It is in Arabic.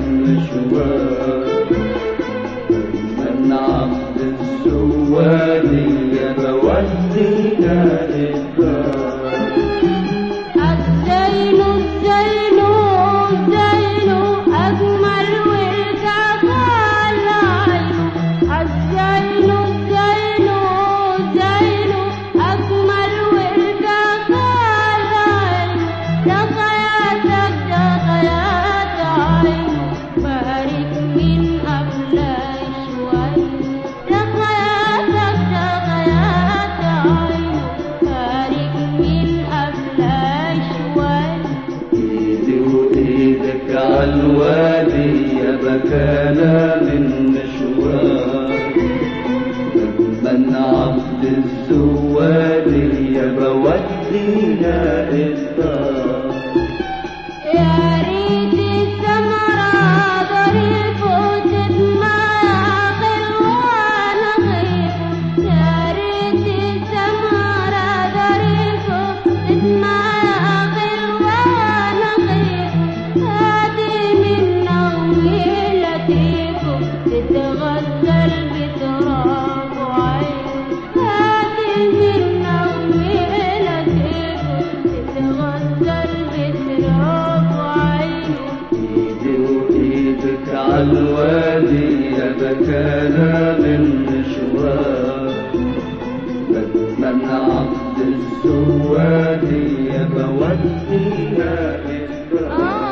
Ishwar الوادي بكانا من مشوار من عبد الزوادي بودينا إفطار. قطع الوادي أبكانا بالنشوى بثما عقد الزوادي يبودينا بالرأي